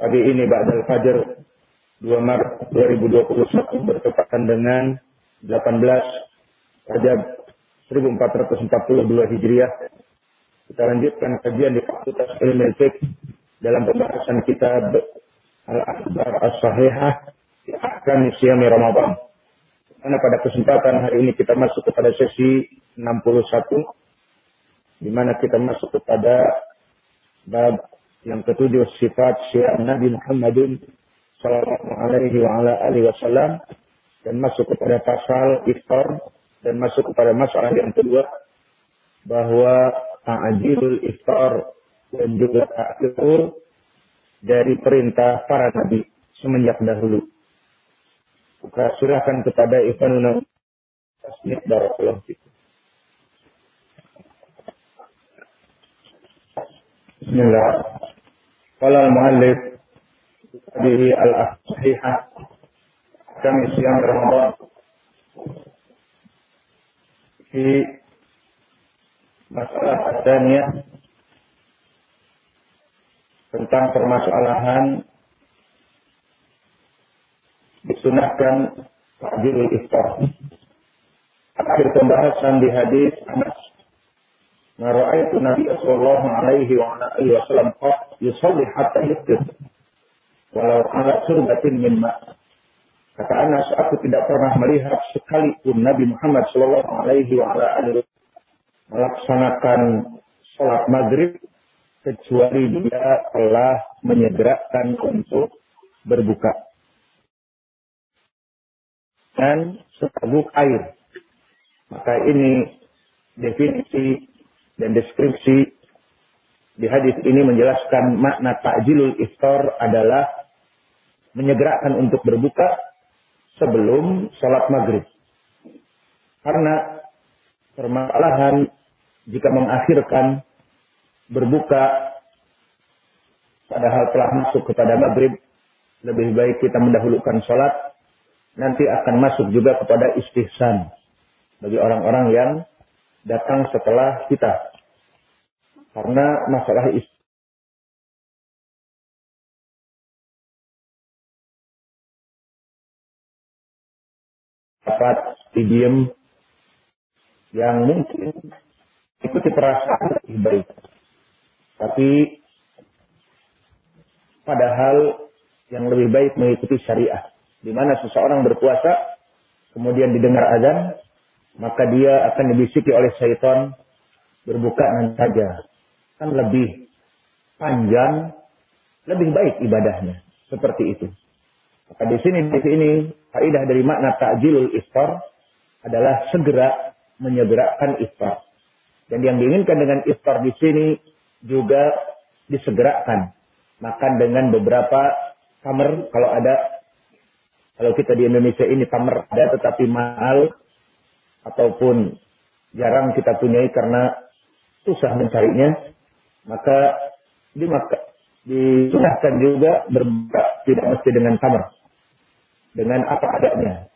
Pagi ini Ba'dal Fajr 2 Maret 2021 bertepatan dengan 18 Rajab 1442 Hijriah. Kita lanjutkan kajian di Fakultas Ilmu Fiqh dalam pembahasan kitab Al-Akhbar As-Sahihah di Ahkam Siyami Ramadan. Karena pada kesempatan hari ini kita masuk kepada sesi 61 di mana kita masuk kepada bab yang ketujuh sifat syiar Nabi Muhammadin sallallahu alaihi wa ala alihi wasallam dan masuk kepada pasal iftar dan masuk kepada masalah yang kedua bahwa ta'jilul iftar dan juga ta'khir dari perintah para nabi semenjak dahulu. Kita surahkan kepada Ikhwanuna Tasmid Barakallahu Bismillah. قال المؤلف هذه الصحيحة كم صيام رمضان في masalah adanya tentang permasalahan disunahkan takjilul iftar. Akhir pembahasan di hadis Anas ما رأيت النبي صلى الله عليه وعلى آله وسلم قط يصلي حتى يفطر walau ala surbatin min ma. Kata Anas, aku tidak pernah melihat sekalipun Nabi Muhammad Shallallahu Alaihi Wasallam melaksanakan sholat maghrib kecuali dia telah menyegerakan untuk berbuka dan seteguk air. Maka ini definisi dan deskripsi di hadis ini menjelaskan makna takjilul iftar adalah menyegerakan untuk berbuka sebelum sholat maghrib. Karena permasalahan jika mengakhirkan berbuka padahal telah masuk kepada maghrib, lebih baik kita mendahulukan sholat, nanti akan masuk juga kepada istihsan bagi orang-orang yang datang setelah kita. Karena masalah istri dapat idiom yang mungkin ikuti perasaan lebih baik. Tapi padahal yang lebih baik mengikuti syariah. Di mana seseorang berpuasa, kemudian didengar azan, maka dia akan dibisiki oleh syaitan berbuka nanti saja kan lebih panjang, lebih baik ibadahnya. Seperti itu. Maka di sini di sini kaidah dari makna takjilul iftar adalah segera menyegerakan iftar. Dan yang diinginkan dengan iftar di sini juga disegerakan. Makan dengan beberapa tamer kalau ada kalau kita di Indonesia ini tamer ada tetapi mahal ataupun jarang kita punyai karena susah mencarinya maka dimaka, disunahkan juga berbuka tidak mesti dengan kamar. Dengan apa adanya.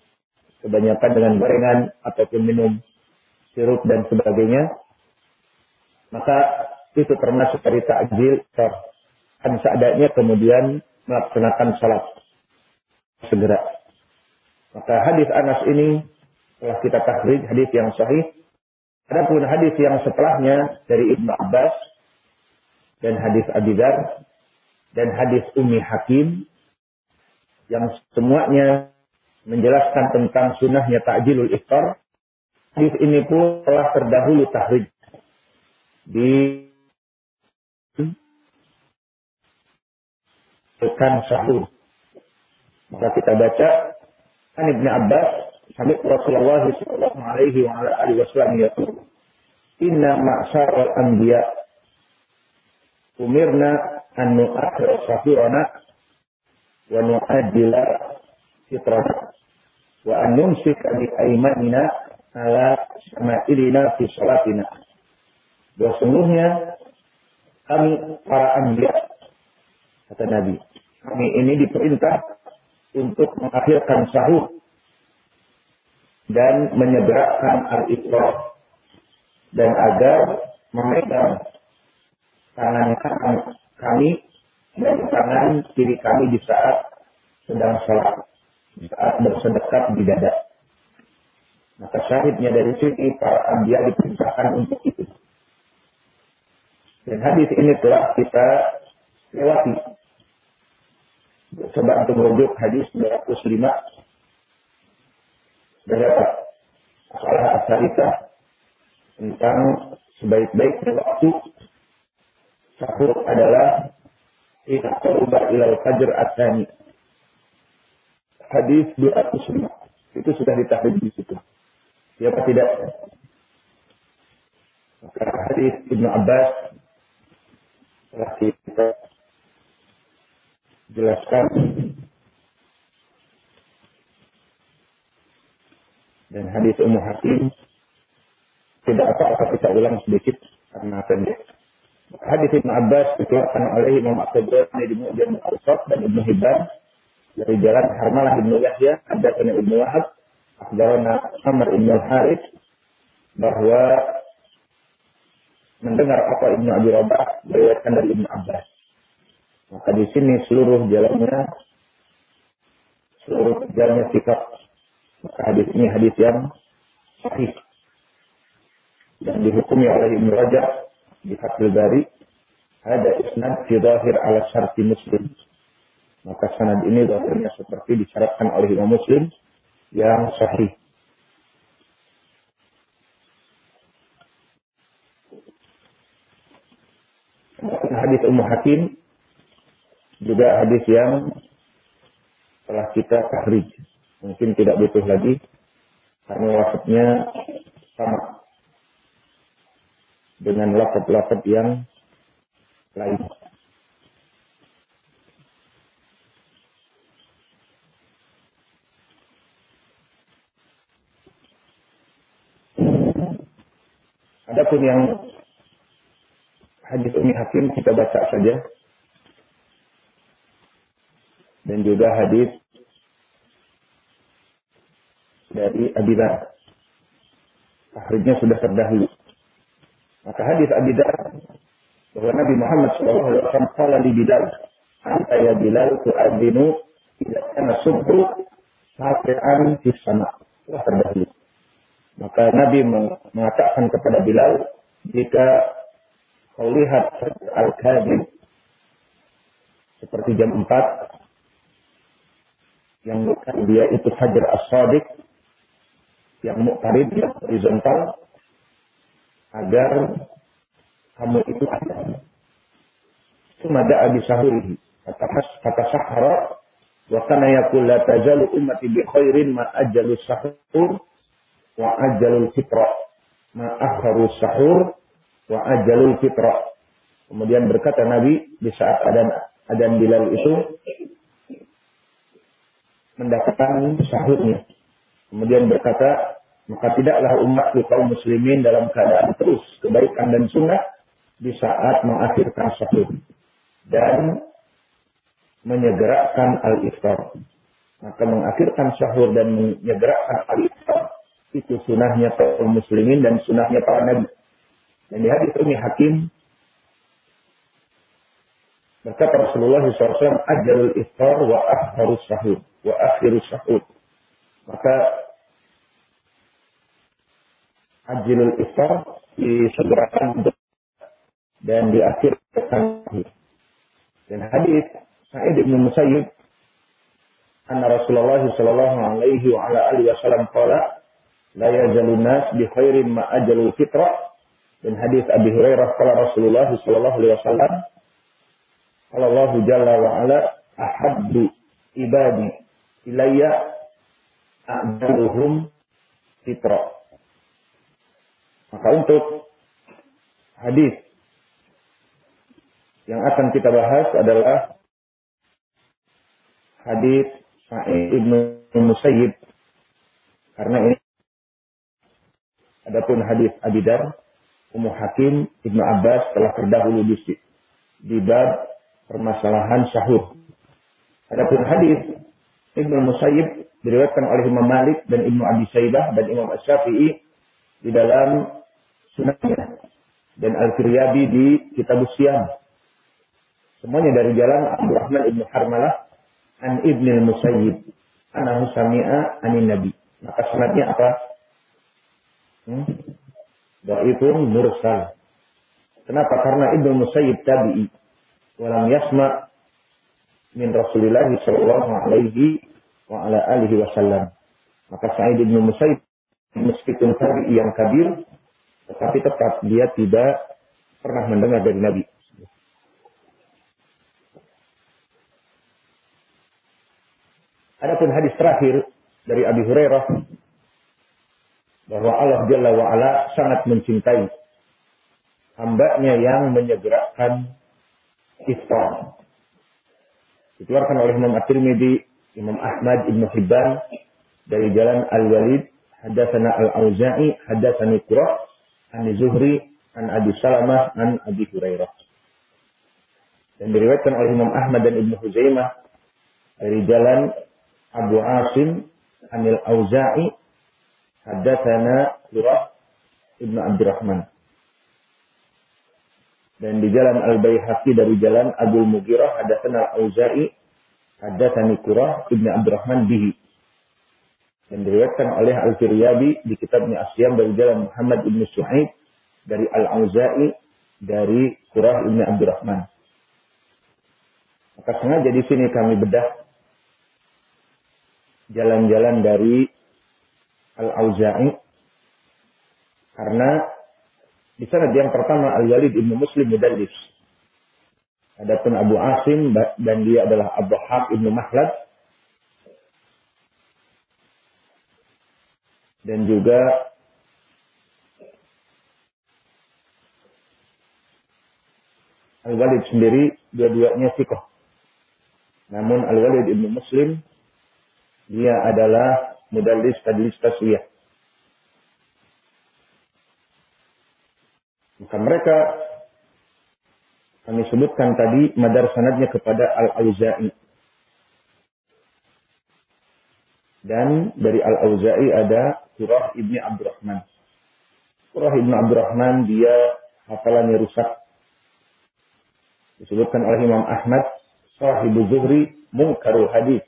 Kebanyakan dengan gorengan ataupun minum sirup dan sebagainya. Maka itu termasuk dari takjil kan seadanya kemudian melaksanakan salat segera. Maka hadis Anas ini telah kita tahrij hadis yang sahih. Adapun hadis yang setelahnya dari Ibnu Abbas dan hadis Abi Dar dan hadis Ummi Hakim yang semuanya menjelaskan tentang sunnahnya takjilul iftar. Hadis ini pun telah terdahulu tahrij di bukan sahur. Maka kita baca An Ibn Abbas sampai Rasulullah sallallahu alaihi wasallam yaqul Inna ma'syar al-anbiya umirna an nu'akhir sahurana wa nu'ajjila fitrana wa an numsika bi aymanina ala sama'ilina fi salatina. Sungguhnya kami para anbiya kata Nabi, kami ini diperintah untuk mengakhirkan sahur dan menyegerakan al-iftar dan agar memegang tangan kami dan tangan kiri kami di saat sedang sholat, di saat bersedekap di dada. Maka syahidnya dari sini para anbiya diperintahkan untuk itu. Dan hadis ini telah kita lewati. Coba untuk merujuk hadis 205 berapa? Salah asarita tentang sebaik-baik waktu sahur adalah Ina ubah ilal fajr asani. Hadis 205. Itu sudah ditahrif di situ. Siapa tidak? Maka hadis Ibnu Abbas telah kita jelaskan dan hadis Ummu Hakim tidak apa-apa kita ulang sedikit karena pendek. Hadis Ibn Abbas dikeluarkan oleh Imam At-Tabrani di Mu'jam Al-Awsat dan Ibnu Hibban dari jalan Harmalah Ibnu Yahya, ada Ibnu Wahab, akhbarana Amr Ibn Al-Harith bahwa mendengar apa Ibnu Abi Rabah diriwayatkan dari Ibnu Abbas. Maka di sini seluruh jalannya seluruh jalannya sikap. Maka hadis ini hadis yang sahih. Dan dihukumi oleh Ibnu Rajab di Fathul Bari ada isnad fi zahir ala syarti Muslim. Maka sanad ini zahirnya seperti disyaratkan oleh Imam Muslim yang sahih. hadis Ummu Hakim juga hadis yang telah kita tahrij. Mungkin tidak butuh lagi karena lafadznya sama dengan lafad-lafad yang lain. Adapun yang hadis Umi Hakim kita baca saja. Dan juga hadis dari Abidar. Akhirnya sudah terdahulu. Maka hadis Abi Dar bahwa Nabi Muhammad SAW kala di Bilal, anta ya Bilal tu'adzinu tidak kana subhu safi'an di sana. Wah terdahulu. Maka Nabi mengatakan kepada Bilal, jika kau lihat Al-Kadib seperti jam 4 yang dia itu Fajar As-Sadiq yang muktarid yang horizontal agar kamu itu ada. Sumada abi sahurihi. Kata kata sahara wa kana yaqul la tazalu ummati bi khairin ma ajalu sahur wa ajalul fitra. Ma akharu sahur wa ajalul fitra. Kemudian berkata Nabi di saat adan adan Bilal itu mendapatkan sahurnya. Kemudian berkata maka tidaklah umat kaum muslimin dalam keadaan terus kebaikan dan sunnah di saat mengakhirkan sahur dan menyegerakan al-iftar. Maka mengakhirkan sahur dan menyegerakan al-iftar itu sunnahnya kaum muslimin dan sunnahnya para nabi. Dan di hadis ini hakim berkata Rasulullah SAW, ajalul iftar wa akharus sahur wa akhirus sahur. Maka ajilul iftar disegerakan dan diakhirkan dan hadis Sa'id bin Musayyib anna Rasulullah sallallahu alaihi wa ala alihi wasallam qala la yazalun nas bi khairin ma ajalul fitra dan hadis Abi Hurairah qala Rasulullah sallallahu alaihi wasallam qala Allah jalla wa ala ahabbu ibadi ilayya a'daluhum fitra maka untuk hadis Yang akan kita bahas adalah hadis Sa'id ibnu Musayyib. Karena ini adapun hadis Abidar, Ummu Hakim, Ibnu Abbas telah terdahulu di, di bab permasalahan sahur. Adapun hadis Ibnu Musayyib diriwayatkan oleh Imam Malik dan Ibnu Abi Saibah dan Imam Asy-Syafi'i di dalam Sunannya dan Al-Firyabi di Kitab Usyam. Semuanya dari jalan Abdurrahman Ibnu Harmalah an Ibnu Musayyib anahu sami'a anin Nabi. Maka sanadnya apa? Hmm? itu mursal. Kenapa? Karena Ibnu Musayyib tabi'i. Walam yasma min Rasulillah sallallahu alaihi wa ala alihi wasallam. Maka Sa'id Ibnu Musayyib meskipun tabi'i yang kabir, tetapi tetap dia tidak pernah mendengar dari Nabi. Adapun hadis terakhir dari Abi Hurairah bahwa Allah Jalla wa ala sangat mencintai hambanya yang menyegerakan iftar. Dikeluarkan oleh Imam At-Tirmidzi, Imam Ahmad Ibn Hibban dari jalan Al-Walid, hadatsana Al-Auza'i, hadatsani Qurra, an Zuhri, an Abi Salamah, an Abi Hurairah. Dan diriwayatkan oleh Imam Ahmad dan Ibnu Huzaimah dari jalan Abu Asim Anil Auza'i Haddatsana Surah Ibnu Abdurrahman. Dan di jalan Al-Baihaqi dari jalan Abu Mughirah haddatsana Al-Auza'i haddatsani Qurah Ibnu Abdurrahman bihi. Dan diriwayatkan oleh Al-Firyabi di kitabnya Asyam dari jalan Muhammad Ibnu Suhaib dari Al-Auza'i dari Qurah Ibnu Abdurrahman. Maka sengaja di sini kami bedah jalan-jalan dari Al-Auza'i karena di sana yang pertama Al-Walid ibnu Muslim mudallis. Adapun Abu Asim dan dia adalah Abu Haq ibnu Mahlad dan juga Al-Walid sendiri dua-duanya sikoh. Namun Al-Walid ibnu Muslim dia adalah mudallis tadlis taswiyah. Maka mereka kami sebutkan tadi madar sanadnya kepada Al-Auza'i. Dan dari Al-Auza'i ada Surah Ibni Abdurrahman. Surah Ibni Abdurrahman dia hafalannya rusak. Disebutkan oleh Imam Ahmad, Sahibu Zuhri, Mungkarul Hadis,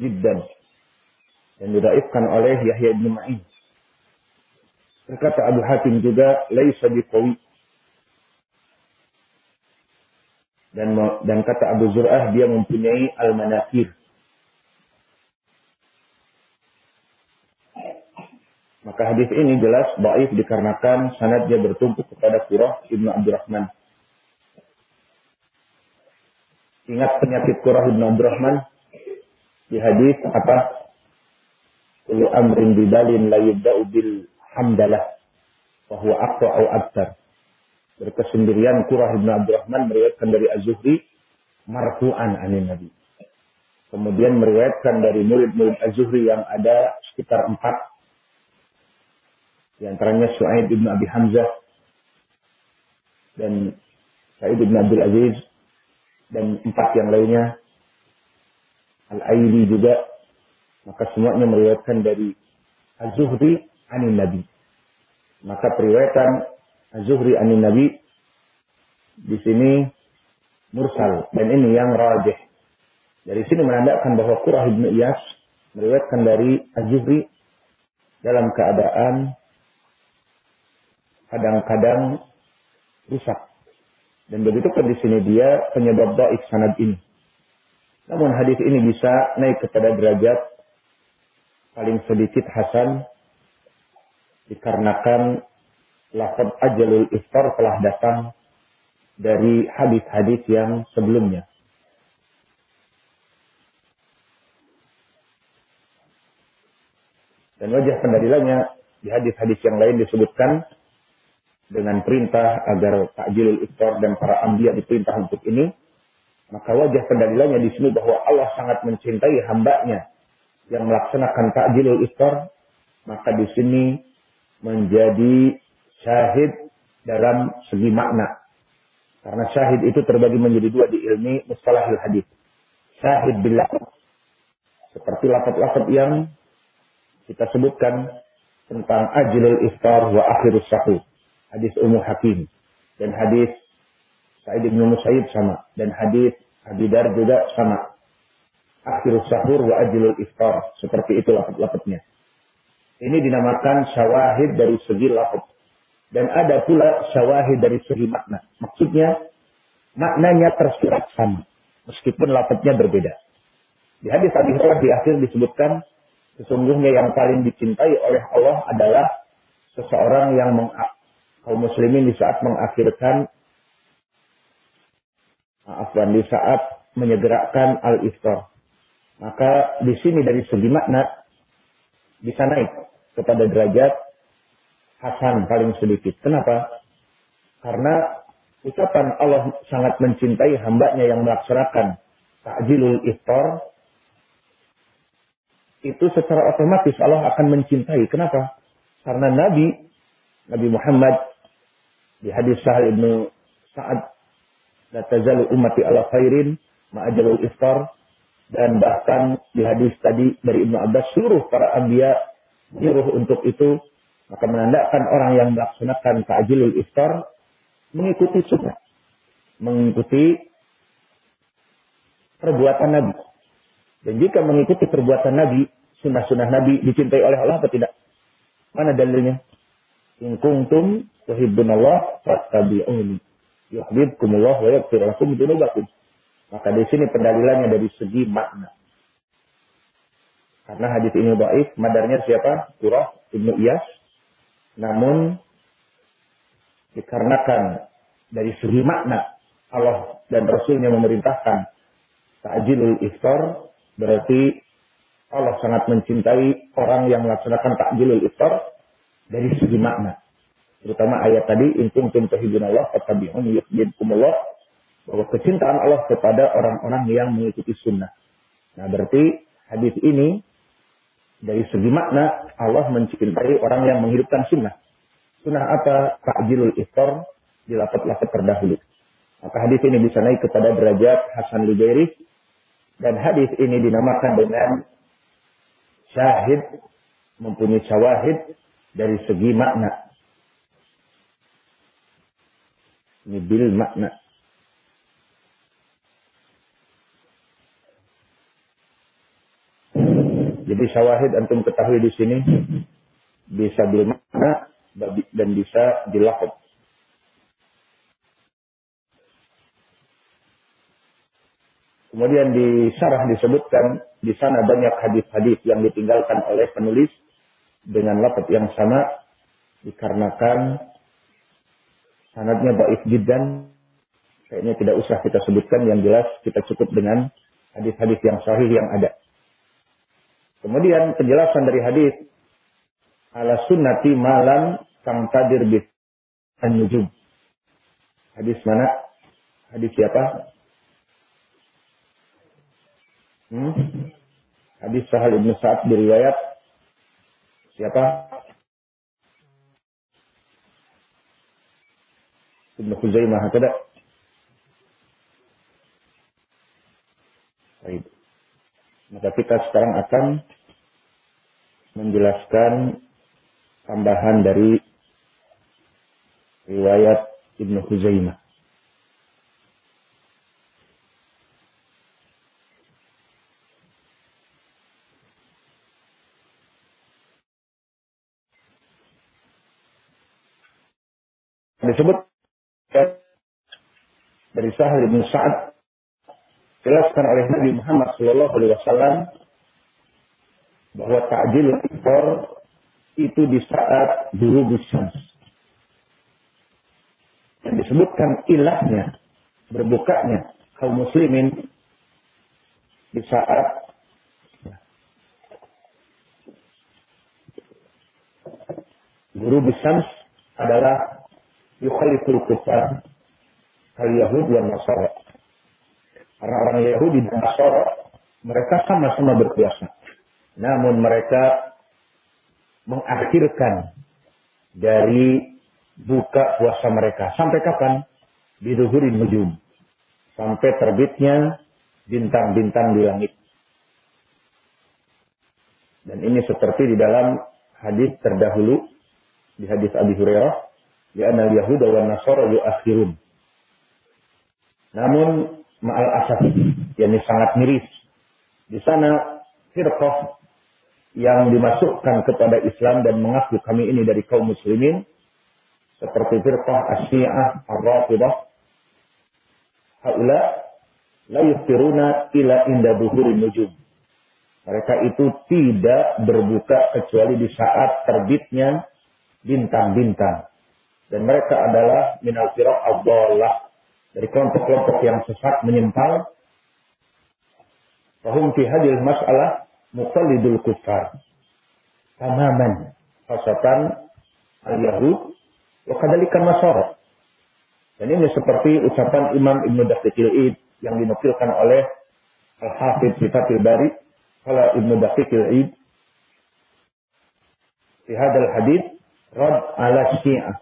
Jiddan yang didaifkan oleh Yahya bin Ma'in. Berkata Abu Hatim juga, laisa biqawi. Dan dan kata Abu Zur'ah dia mempunyai al-manakir. Maka hadis ini jelas baik dikarenakan sanad dia bertumpuk kepada Qurah Ibnu Abdurrahman. Ingat penyakit Qurah Ibnu Abdurrahman di hadis apa? kullu amrin bibalin la yubda'u bil hamdalah wa huwa au aktar. Berkesendirian Qurah Ibn Abdurrahman meriwayatkan dari Az-Zuhri marfu'an anin Nabi. Kemudian meriwayatkan dari murid-murid Az-Zuhri yang ada sekitar empat. Di antaranya Su'aid Ibn Abi Hamzah dan Sa'id Ibn Abdul Aziz dan empat yang lainnya. Al-Aili juga maka semuanya meriwayatkan dari Az-Zuhri anin Nabi. Maka periwayatan Az-Zuhri anin Nabi di sini mursal dan ini yang rajih. Dari sini menandakan bahwa Qurah ibnu Iyas meriwayatkan dari Az-Zuhri dalam keadaan kadang-kadang rusak. Dan begitu pun di sini dia penyebab baik sanad ini. Namun hadis ini bisa naik kepada derajat paling sedikit hasan dikarenakan lafaz ajalul iftar telah datang dari hadis-hadis yang sebelumnya. Dan wajah pendalilannya di hadis-hadis yang lain disebutkan dengan perintah agar takjilul iftar dan para ambiya diperintah untuk ini, maka wajah pendalilannya di sini bahwa Allah sangat mencintai hambanya yang melaksanakan takjilul iftar, maka di sini menjadi syahid dalam segi makna. Karena syahid itu terbagi menjadi dua di ilmi mustalahil hadis. Syahid bila seperti lafaz-lafaz yang kita sebutkan tentang ajilul iftar wa akhirus sahur. Hadis Ummu Hakim dan hadis Sa'id bin Musayyib sama dan hadis Abi Dar juga sama. Akhirus sahur wa ajilul iftar. Seperti itu lafaz-lafaznya. Ini dinamakan syawahid dari segi lafaz. Dan ada pula syawahid dari segi makna. Maksudnya, maknanya tersirat sama. Meskipun lafaznya berbeda. Di hadis Abi Hurairah di akhir disebutkan, sesungguhnya yang paling dicintai oleh Allah adalah seseorang yang kaum muslimin di saat mengakhirkan maafkan di saat menyegerakan al-iftar. Maka di sini dari segi makna bisa naik kepada derajat Hasan paling sedikit. Kenapa? Karena ucapan Allah sangat mencintai hambanya yang melaksanakan takjilul iftar itu secara otomatis Allah akan mencintai. Kenapa? Karena Nabi Nabi Muhammad di hadis Sahal ibnu Sa'ad la tazalu ummati ala khairin ma'ajalul iftar dan bahkan di hadis tadi dari Ibnu Abbas seluruh para anbiya nyuruh untuk itu, maka menandakan orang yang melaksanakan ta'jilul iftar mengikuti sunnah. Mengikuti perbuatan Nabi. Dan jika mengikuti perbuatan Nabi, sunnah-sunnah Nabi dicintai oleh Allah atau tidak? Mana dalilnya? In kuntum tuhibbunallah fattabi'uni. Yuhibbukumullah wa yaghfir lakum dzunubakum. Maka di sini pendalilannya dari segi makna. Karena hadis ini baik, madarnya siapa? Qurah Ibnu Iyas. Namun dikarenakan dari segi makna Allah dan Rasulnya memerintahkan takjilul iftar berarti Allah sangat mencintai orang yang melaksanakan takjilul iftar dari segi makna. Terutama ayat tadi, in kuntum Allah fattabi'un yuhibbukumullah bahwa kecintaan Allah kepada orang-orang yang mengikuti sunnah. Nah, berarti hadis ini dari segi makna, Allah mencintai orang yang menghidupkan sunnah. Sunnah apa? Takjilul iftar di lapat-lapat terdahulu. Maka hadis ini bisa naik kepada derajat Hasan Lubairi. Dan hadis ini dinamakan dengan syahid, mempunyai syawahid dari segi makna. Ini bil makna. Jadi syawahid antum ketahui di sini bisa bil makna dan bisa dilafaz. Kemudian di syarah disebutkan di sana banyak hadis-hadis yang ditinggalkan oleh penulis dengan lafaz yang sama dikarenakan sanadnya baik jiddan kayaknya tidak usah kita sebutkan yang jelas kita cukup dengan hadis-hadis yang sahih yang ada. Kemudian penjelasan dari hadis ala sunnati malam sang tadir bis an-nujum. Hadis mana? Hadis siapa? Hmm? Hadis Sahal Ibn Sa'ad diriwayat siapa? Ibn Khuzaimah tidak? Baik. Maka kita sekarang akan menjelaskan tambahan dari riwayat Ibnu Huzaimah. Disebut dari Sahal bin Sa'ad jelaskan oleh Nabi Muhammad Shallallahu Alaihi Wasallam bahwa takjil impor itu di saat dulu bisa. Yang disebutkan ilahnya, berbukanya kaum muslimin di saat guru bisams adalah yukhaliful kufar kal Yahud wa Nasara. Karena orang Yahudi dan Nasara mereka sama-sama berkuasa. Namun mereka mengakhirkan dari buka puasa mereka. Sampai kapan? Biduhurin nujum. Sampai terbitnya bintang-bintang di langit. Dan ini seperti di dalam hadis terdahulu di hadis Abi Hurairah, di anal Yahuda wa Nasara yuakhirun. Namun ma'al asaf, yakni sangat miris. Di sana firqah yang dimasukkan kepada Islam dan mengaku kami ini dari kaum muslimin seperti firqah Asy-Syiah, Ar-Rafidah. Haula la yuftiruna ila inda buhurin nujum. Mereka itu tidak berbuka kecuali di saat terbitnya bintang-bintang. Dan mereka adalah minal firaq abdallah. Dari kelompok-kelompok yang sesat menyimpang. Fahum fi hadil mas'alah muqallidul kufar. Tamaman. Fasatan al-Yahud Wa kadzalika Nasara. Dan ini seperti ucapan Imam Ibnu Daqiqil Id yang dinukilkan oleh Al-Hafidh Sifatil Bari kala Ibnu Daqiqil Id fi hadal hadith rad ala syiah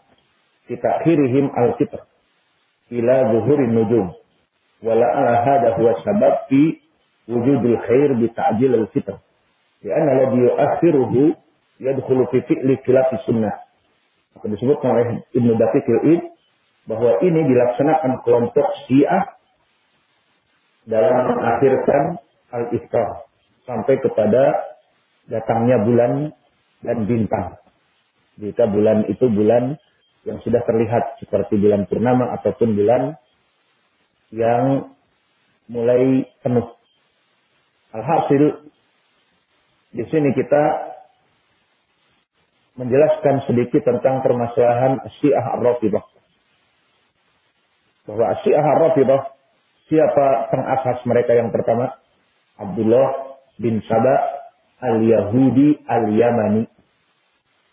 kita kirihim al kitab ila zuhuri nujum. Wala hada huwa sabab fi wujudil khair bi ta'jil al-fitr. Karena ladhi yu'akhiruhu yadkhulu fi fi'li sunnah. Apa disebut oleh Ibnu Dafiq id bahwa ini dilaksanakan kelompok Syiah dalam mengakhirkan al-iftar sampai kepada datangnya bulan dan bintang. Jika bulan itu bulan yang sudah terlihat seperti bulan purnama ataupun bulan yang mulai penuh. Alhasil di sini kita menjelaskan sedikit tentang permasalahan Syiah Ar-Rafidah. Bahwa Syiah Ar-Rafidah siapa pengasas mereka yang pertama? Abdullah bin Saba al-Yahudi al-Yamani.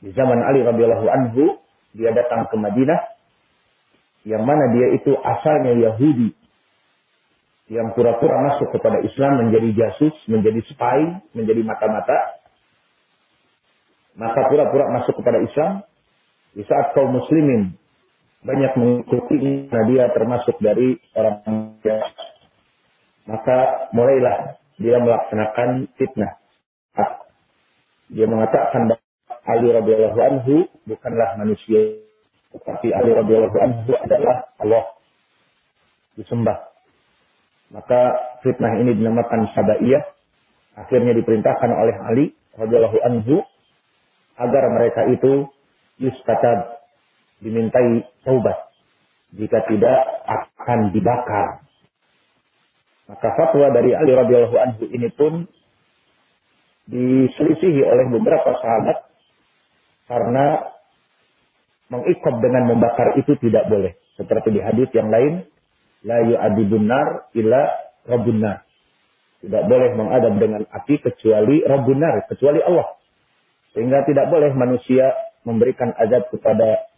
Di zaman Ali radhiyallahu anhu dia datang ke Madinah. Yang mana dia itu asalnya Yahudi. Yang pura-pura masuk kepada Islam menjadi jasus, menjadi spy, menjadi mata-mata. Maka pura-pura masuk kepada Islam. Di saat kaum muslimin banyak mengikuti nah dia termasuk dari orang yang maka mulailah dia melaksanakan fitnah. Dia mengatakan bahwa Ali radhiyallahu anhu bukanlah manusia tetapi Ali radhiyallahu anhu adalah Allah. Disembah. Maka fitnah ini dinamakan Sabaiyah. Akhirnya diperintahkan oleh Ali radhiyallahu anhu agar mereka itu yustatab dimintai taubat jika tidak akan dibakar. Maka fatwa dari Ali radhiyallahu anhu ini pun diselisihi oleh beberapa sahabat karena mengikop dengan membakar itu tidak boleh. Seperti di hadis yang lain, la yu'adibun nar illa rabbun Tidak boleh mengadab dengan api kecuali rabbun kecuali Allah. Sehingga tidak boleh manusia memberikan azab kepada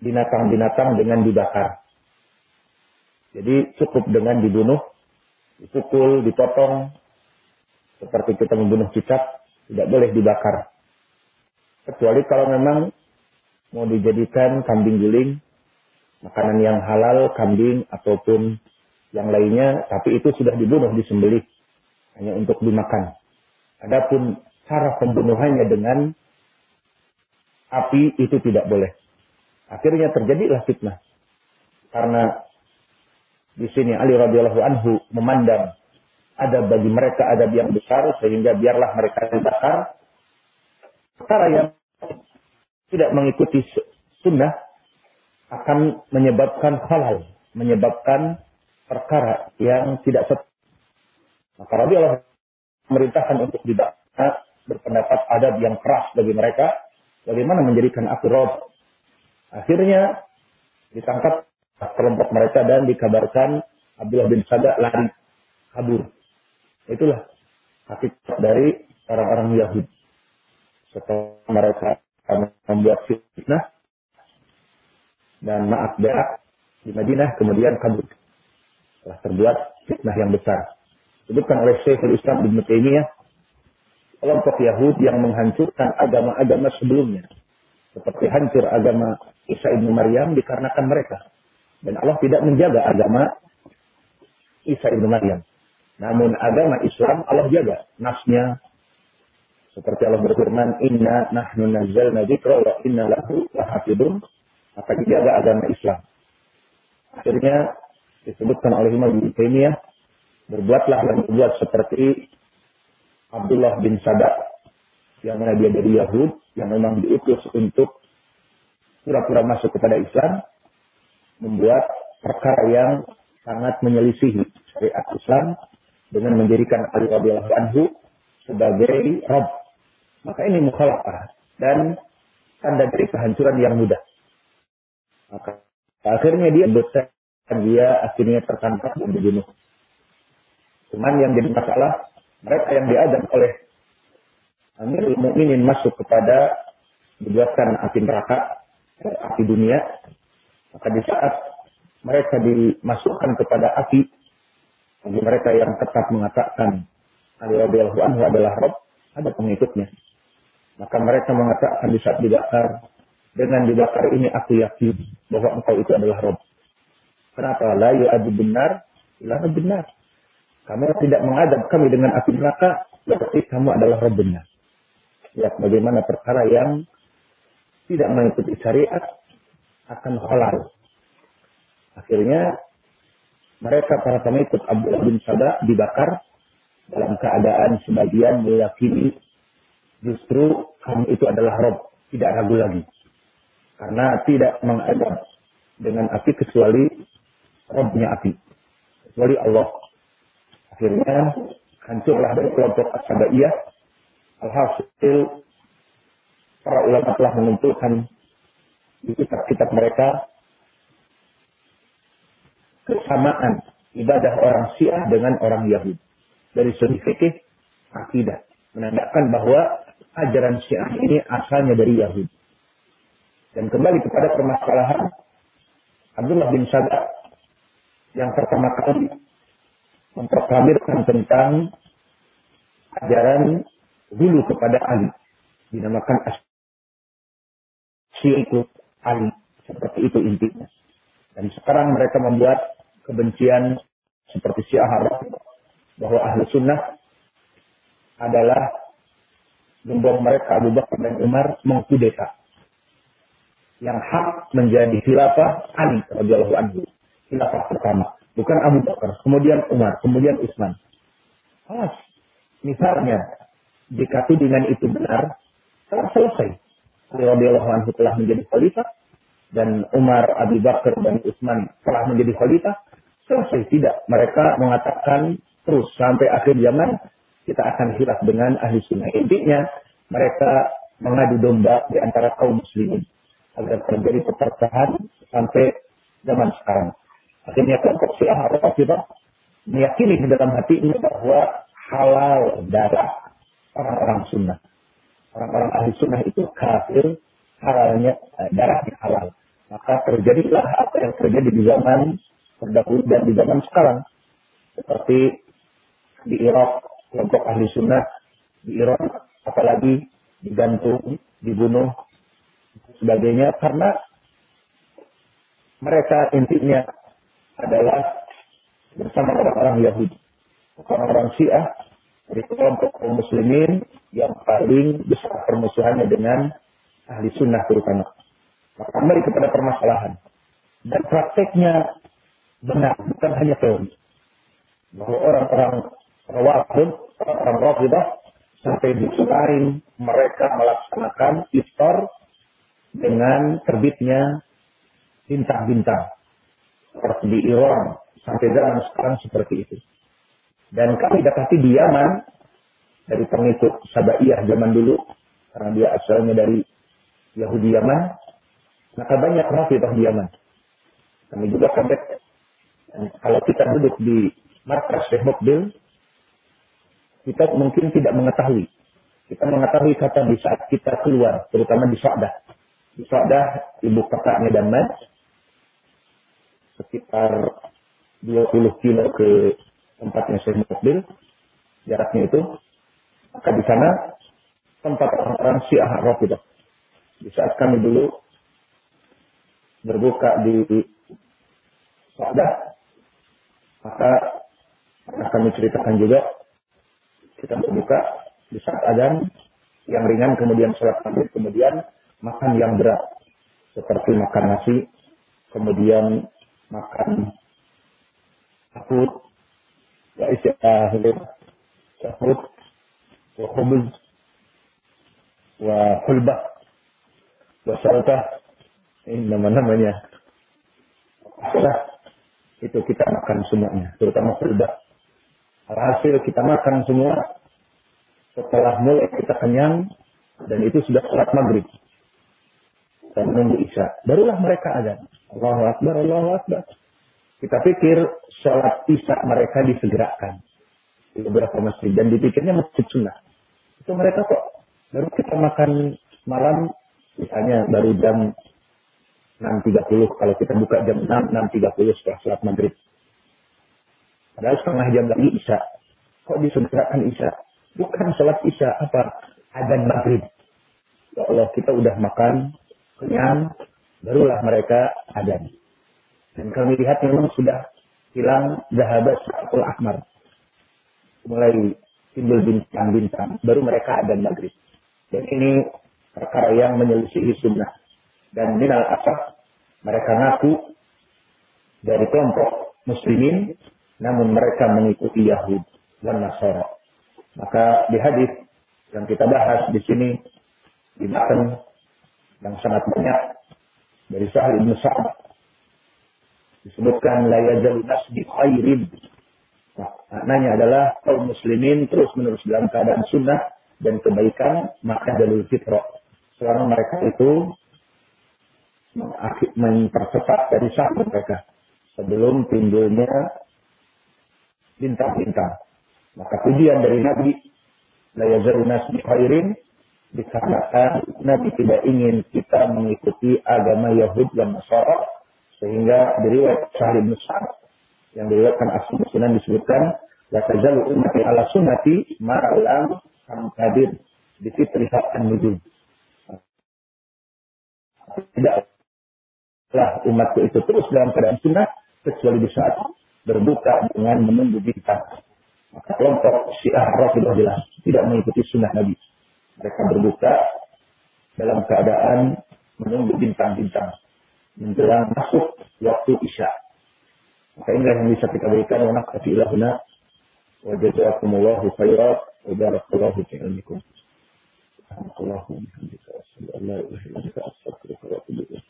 binatang-binatang dengan dibakar. Jadi cukup dengan dibunuh, dipukul, dipotong, seperti kita membunuh cicak, tidak boleh dibakar. Kecuali kalau memang mau dijadikan kambing guling, makanan yang halal, kambing ataupun yang lainnya, tapi itu sudah dibunuh, disembelih, hanya untuk dimakan. Adapun cara pembunuhannya dengan api itu tidak boleh. Akhirnya terjadilah fitnah. Karena di sini Ali radhiyallahu anhu memandang ada bagi mereka ada yang besar sehingga biarlah mereka dibakar. Perkara yang tidak mengikuti sunnah akan menyebabkan halal, menyebabkan perkara yang tidak set. Maka Allah memerintahkan untuk dibakar berpendapat adab yang keras bagi mereka, bagaimana menjadikan api rob. Akhirnya ditangkap kelompok mereka dan dikabarkan Abdullah bin Sada lari kabur. Itulah hakikat dari orang-orang Yahudi. Setelah mereka membuat fitnah, dan maaf berak di Madinah kemudian kabur. Telah terbuat fitnah yang besar. Disebutkan oleh Syekhul Islam Ibn Taimiyah kelompok Yahudi yang menghancurkan agama-agama sebelumnya. Seperti hancur agama Isa ibn Maryam dikarenakan mereka. Dan Allah tidak menjaga agama Isa ibn Maryam. Namun agama Islam Allah jaga. Nasnya seperti Allah berfirman, Inna nahnu nazzalna dzikra wa inna lahu lahafidun. Maka dijaga agama Islam. Akhirnya disebutkan oleh Imam Ibn Taimiyah, berbuatlah dan berbuat seperti Abdullah bin Sabah yang mana dia dari Yahud yang memang diutus untuk pura-pura masuk kepada Islam membuat perkara yang sangat menyelisihi syariat Islam dengan menjadikan Ali radhiyallahu anhu sebagai Rabb. Maka ini mukhalafah dan tanda dari kehancuran yang mudah. Maka akhirnya dia dosa dia akhirnya tertangkap dan dibunuh. Cuman yang jadi masalah mereka yang diadab oleh Amirul Mukminin masuk kepada dibuatkan api neraka, api dunia, maka di saat mereka dimasukkan kepada api, bagi mereka yang tetap mengatakan Ali radhiyallahu anhu adalah Rob, ada pengikutnya. Maka mereka mengatakan di saat dibakar, dengan dibakar ini aku yakin bahwa engkau itu adalah Rob. Kenapa? La yu'adu benar, la benar. Kamu tidak mengadab kami dengan api neraka, berarti kamu adalah Rabbnya. Lihat bagaimana perkara yang tidak mengikuti syariat akan halal. Akhirnya mereka para pengikut Abdullah bin Sada dibakar dalam keadaan sebagian meyakini justru kamu itu adalah Rob, tidak ragu lagi. Karena tidak mengadab dengan api kecuali Robnya api. Kecuali Allah Akhirnya hancurlah dari kelompok Asabaiyah. Alhasil para ulama telah mengumpulkan di kitab-kitab mereka kesamaan ibadah orang Syiah dengan orang Yahudi. Dari segi fikih, akidah. Menandakan bahwa ajaran Syiah ini asalnya dari Yahudi. Dan kembali kepada permasalahan Abdullah bin Sada yang pertama kali memproklamirkan tentang ajaran dulu kepada Ali. Dinamakan itu Ali. Seperti itu intinya. Dan sekarang mereka membuat kebencian seperti Syiah bahwa ahli sunnah adalah gembong mereka Abu Bakar dan Umar mengkudeta. Yang hak menjadi khilafah Ali radhiyallahu anhu. Khilafah pertama. Bukan Abu Bakar, kemudian Umar, kemudian Utsman. Pas. Misalnya, jika tudingan itu benar, telah selesai. Ali radhiyallahu anhu telah menjadi khalifah dan Umar, Abu Bakar dan Utsman telah menjadi khalifah, selesai tidak. Mereka mengatakan terus sampai akhir zaman kita akan hilaf dengan ahli sunnah. Intinya mereka mengadu domba di antara kaum muslimin agar terjadi perpecahan sampai zaman sekarang. Akhirnya kelompok Syiah Rafidah meyakini di dalam hatinya bahwa halal darah orang-orang sunnah. Orang-orang ahli sunnah itu kafir, halalnya eh, darahnya halal. Maka terjadilah apa yang terjadi di zaman terdahulu dan di zaman sekarang. Seperti di Irak, kelompok ahli sunnah di Irak, apalagi digantung, dibunuh, sebagainya, karena mereka intinya adalah bersama orang-orang Yahudi. Orang-orang Syiah dari kelompok kaum muslimin yang paling besar permusuhannya dengan ahli sunnah terutama. Maka kembali kepada permasalahan. Dan prakteknya benar, bukan hanya teori. Bahwa orang-orang rawatib, orang-orang rafidah, sampai di Selain mereka melaksanakan iftar dengan terbitnya bintang-bintang seperti di Iran sampai zaman sekarang seperti itu. Dan kami dapati di Yaman dari pengikut Sabaiyah zaman dulu karena dia asalnya dari Yahudi Yaman, maka banyak Rafidah di Yaman. Kami juga sampai kalau kita duduk di markas Syekh kita mungkin tidak mengetahui. Kita mengetahui kata di saat kita keluar, terutama di Sa'dah. Di Sa'dah, ibu kotanya Damas, sekitar 20 kilo ke tempatnya saya mobil, jaraknya itu. Maka di sana tempat orang-orang Syiah Rafidah. Di saat kami dulu berbuka di Sa'dah, maka kami ceritakan juga kita berbuka di saat adan yang ringan kemudian sholat maghrib kemudian makan yang berat seperti makan nasi kemudian makan takut ya istilah takut wa khubuz wa hulbah wa ini nama-namanya. Itu kita makan semuanya terutama hulbah Alhasil kita makan semua. Setelah mulai kita kenyang. Dan itu sudah sholat maghrib. Dan menunggu isya. Barulah mereka ada. Allahu Akbar, Allahu Akbar. Kita pikir sholat isya mereka disegerakan. Di beberapa masjid. Dan dipikirnya masjid sunnah. Itu mereka kok. Baru kita makan malam. Misalnya baru jam 6.30. Kalau kita buka jam 6, 6.30 setelah sholat maghrib. Padahal setengah jam lagi Isya. Kok disegerakan Isya? Bukan sholat Isya, apa? Adan maghrib. Ya Allah, kita udah makan, kenyang, barulah mereka adan. Dan kami lihat memang sudah hilang zahabat sa'atul akmar. Mulai timbul bintang-bintang, baru mereka adan maghrib. Dan ini perkara yang menyelisihi sunnah. Dan minal asaf, mereka ngaku dari kelompok muslimin namun mereka mengikuti Yahud dan Nasara. Maka di hadis yang kita bahas di sini di matan yang sangat banyak dari Sahal bin Sa'ad disebutkan la yazal nasbi khairin. Nah, maknanya adalah kaum muslimin terus menerus dalam keadaan sunnah dan kebaikan maka dalil fitrah. Selama mereka itu mempercepat dari sahabat mereka sebelum timbulnya bintang-bintang. Maka pujian dari Nabi, la yazaruna khairin, dikarenakan Nabi tidak ingin kita mengikuti agama Yahud dan Nasara, sehingga diriwayat Sahih bin yang diriwayatkan Asal Sunan disebutkan, la tazalu ummati ala sunnati ma'alam hadir di fitriha an-nujum. Tidaklah umatku itu terus dalam keadaan sunnah, kecuali di saat berbuka dengan menunggu bintang. Maka kelompok Syiah Rafidah jelas tidak mengikuti sunnah Nabi. Mereka berbuka dalam keadaan menunggu bintang-bintang menjelang masuk waktu Isya. Maka inilah yang bisa kita berikan wa naqati ilahuna wa jazakumullahu khairan wa barakallahu fi ilmikum. Alhamdulillah. Alhamdulillah. Alhamdulillah. Alhamdulillah. Alhamdulillah.